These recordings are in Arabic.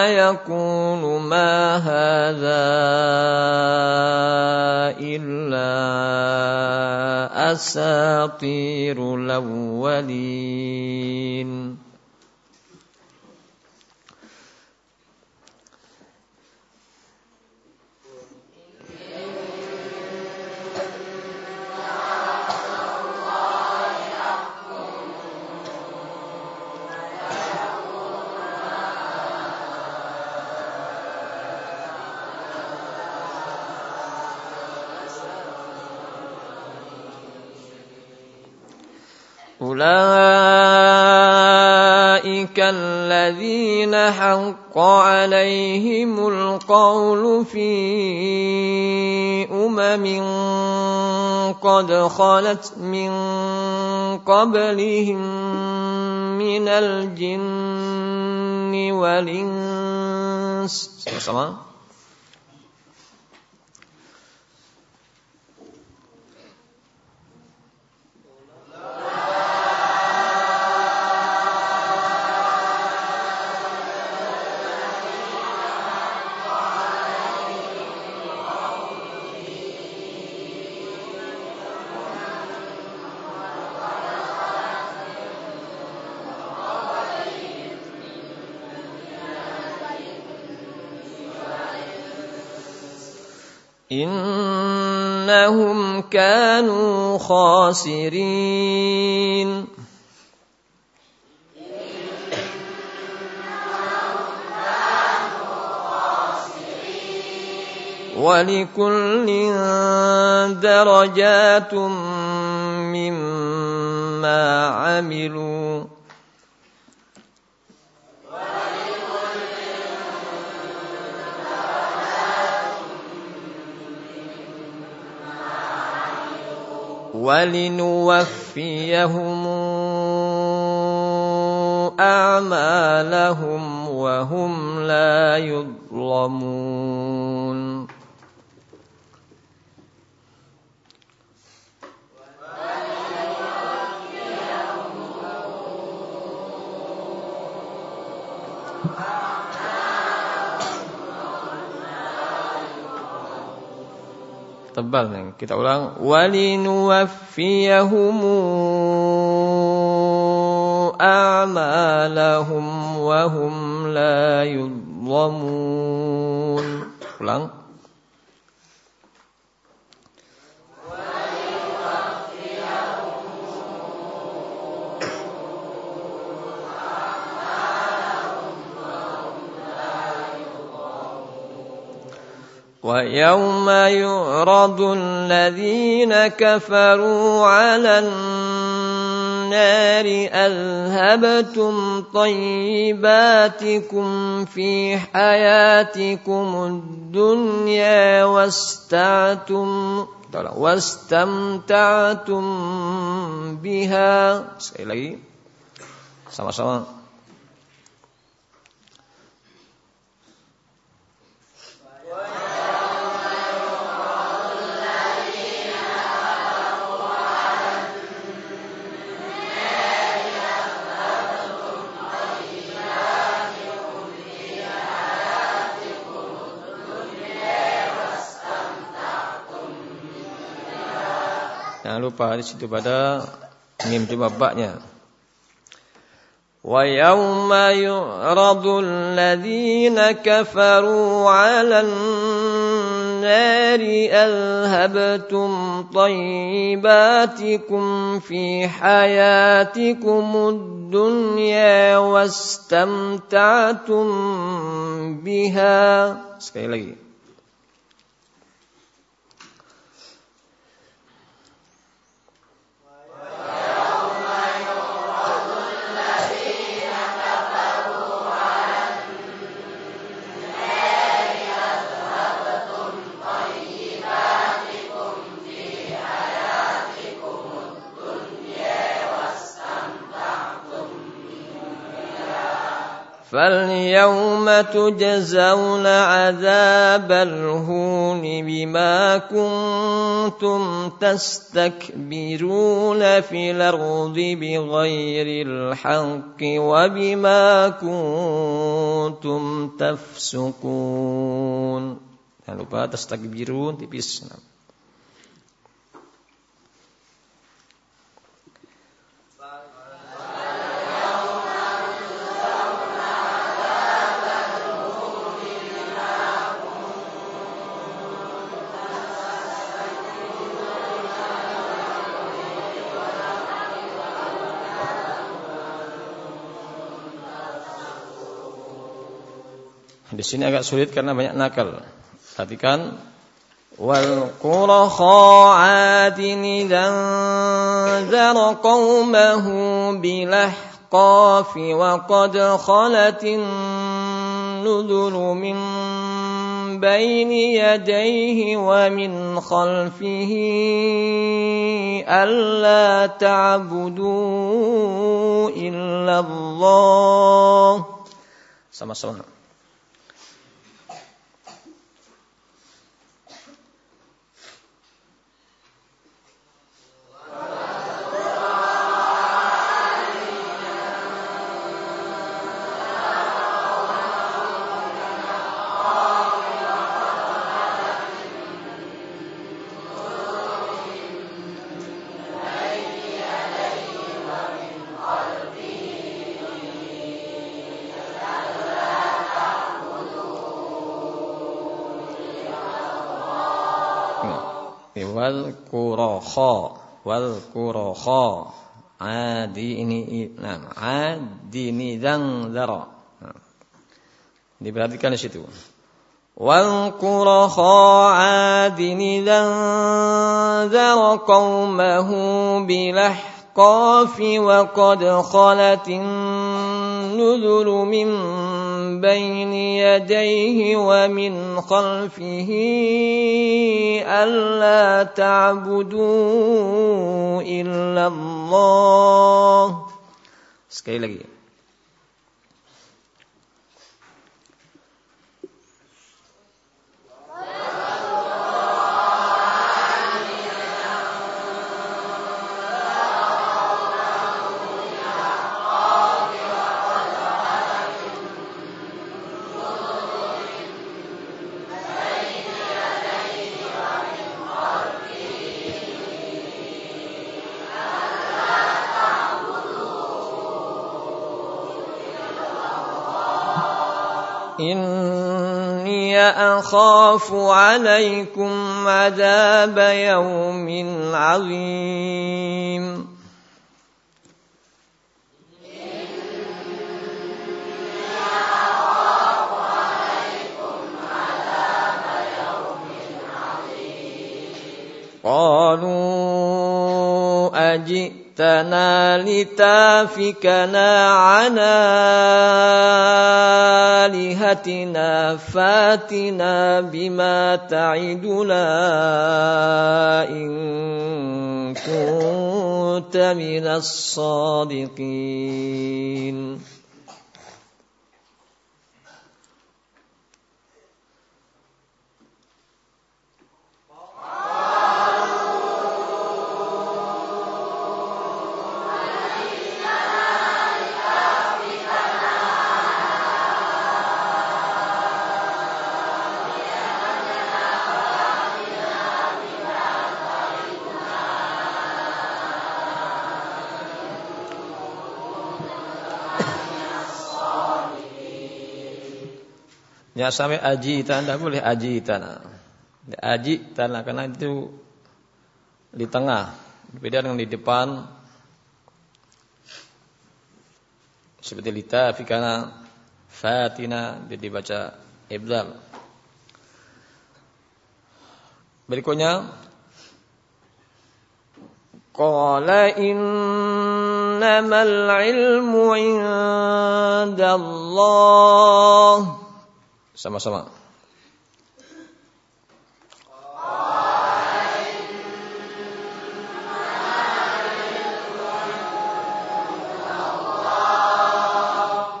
فيكون ما هذا إلا أساطير الأولين. أولئك الذين حق عليهم القول في أمم قد خلت من قبلهم من الجن والإنس. إنهم كانوا خاسرين. ولكل درجات مما عملوا. ولنوفيهم أعمالهم وهم لا يظلمون. Tebal nih. Kita ulang. Walinuwaffiyahum a'malahum wa hum la yudhlamun. Ulang. ويوم يعرض الذين كفروا على النار أذهبتم طيباتكم في حياتكم الدنيا واستعتم واستمتعتم بها. Sekali sama-sama. Jangan lupa di situ pada mim jumlah baknya. ويوم يعرض الذين كفروا على النار أذهبتم طيباتكم في حياتكم الدنيا واستمتعتم بها. Sekali lagi. فاليوم تجزون عذاب الهون بما كنتم تستكبرون في الأرض بغير الحق وبما كنتم تفسقون. jangan lupa tastakbirun tipis Di sini agak sulit karena banyak nakal. Perhatikan wal qura adin idan zara qaumahu bilahqaf wa qad khalatin nudul min بين يديه ومن خلفه ألا تعبدوا إلا الله sama-sama Wal kurokho wal kurokho adi ini nah adi ini dan nah. diperhatikan di situ wal kurokho adi ini dan dara qaumahu bilah الأحقاف وقد خلت النذر من بين يديه ومن خلفه ألا تعبدوا إلا الله. sekali lagi إني أخاف عليكم عذاب يوم عظيم. قالوا أجئ جئتنا لتافكنا عن آلهتنا فاتنا بما تعدنا إن كنت من الصادقين. Ya sampai aji tanah boleh aji tanah. Aji tanah karena itu di tengah. Berbeda dengan di depan. Seperti lita fikana fatina dia dibaca ibdal. Berikutnya Qala innamal ilmu indallah sama-sama.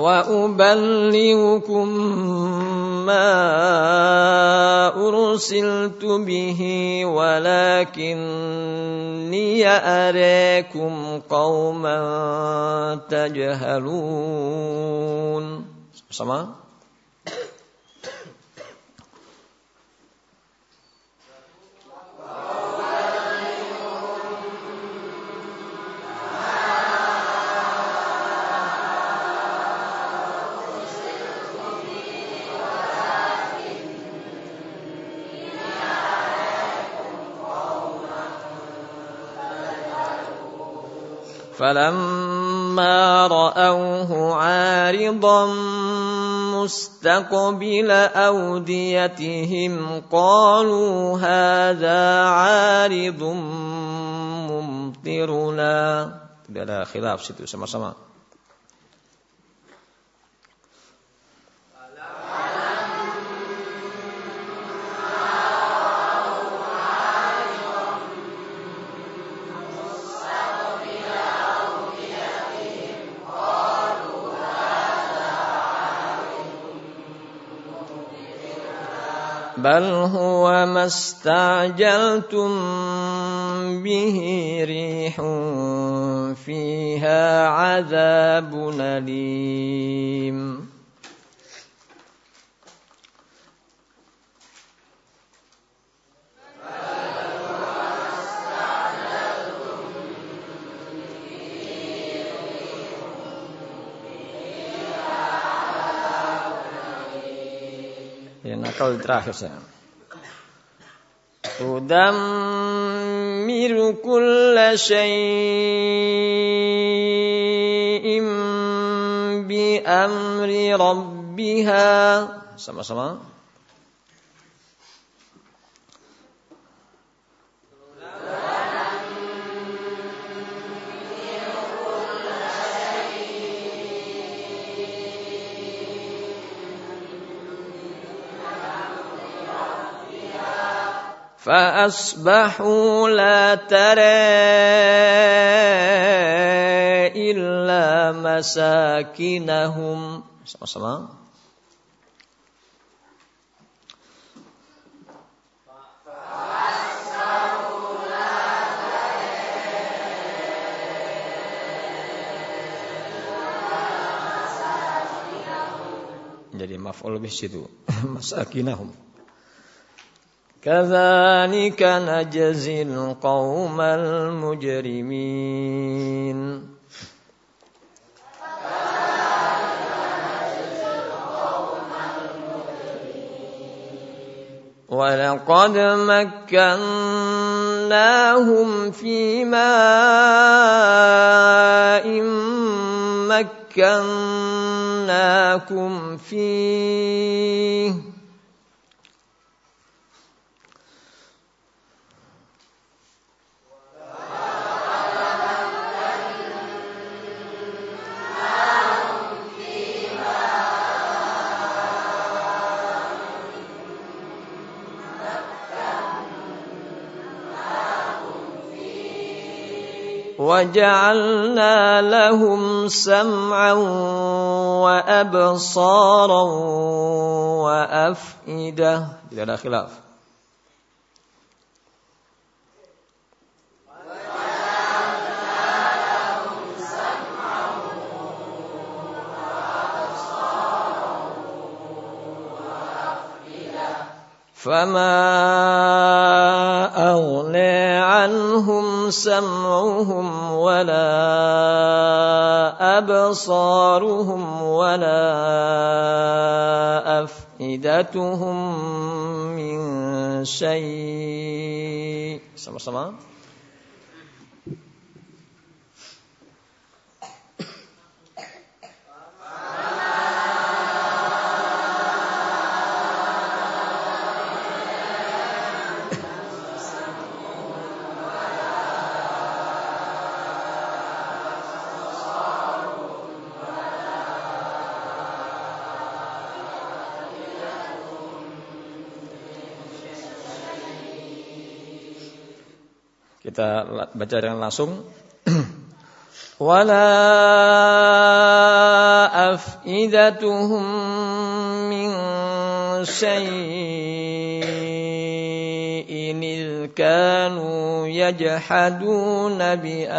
وأبلغكم ما أرسلت به ولكني أريكم قوما تجهلون sama فلما رأوه عارضا مستقبل أوديتهم قالوا هذا عارض ممطرنا. Tidak ada khilaf situ sama-sama. بل هو ما استعجلتم به ريح فيها عذاب أليم terakhir saya. Tudammiru kulla syai'im bi amri rabbiha. Sama-sama. فأصبحوا لا ترى إلا مساكنهم sama-sama jadi maf'ul bih situ masakinahum كذلك نجزي القوم المجرمين. ولقد مكناهم في ماء مكناكم فيه وجعلنا لهم سمعا وأبصارا وأفئدة. Tidak ada khilaf. فما أغنى عنهم سمعهم ولا أبصارهم ولا أفئدتهم من شيء. Sama-sama. Kita baca dengan langsung. Wala أفئدتهم من شيء إذ كانوا يجحدون بآيات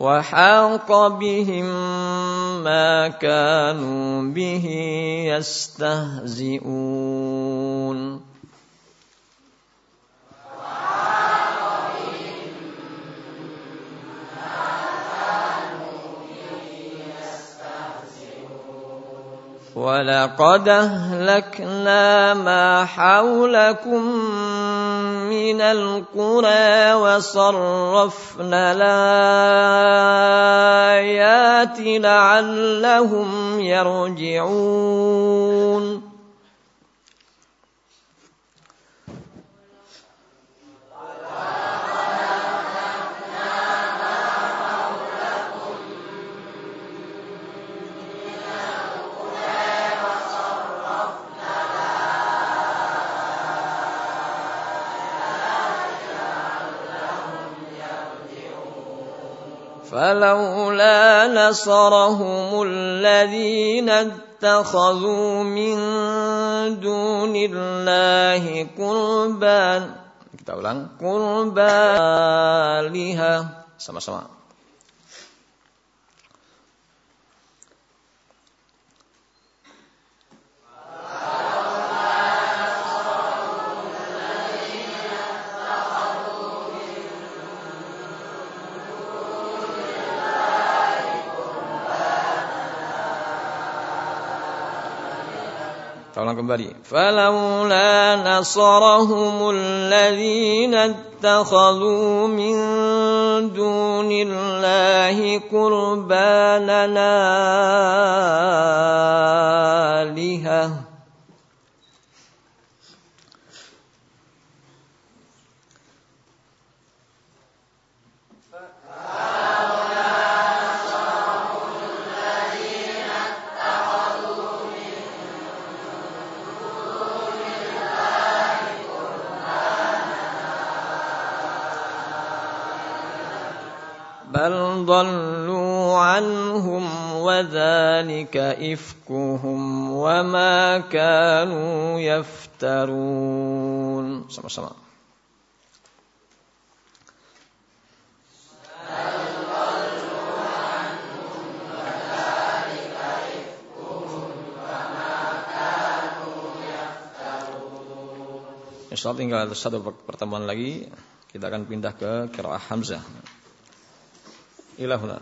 وحاق بهم ما كانوا به يستهزئون. ولقد أهلكنا ما حولكم من القرى وصرفنا الآيات لعلهم يرجعون. فلولا نصرهم الذين اتخذوا من دون الله قربان. Kita ulang. qurbaliha sama-sama. Ulang kembali. Falaula nasarahum alladhina ittakhadhu min dunillahi qurbanana وذلك إفكهم وما كانوا يفترون sama-sama Insya Allah tinggal satu pertemuan lagi kita akan pindah ke kiraah Hamzah إلى هنا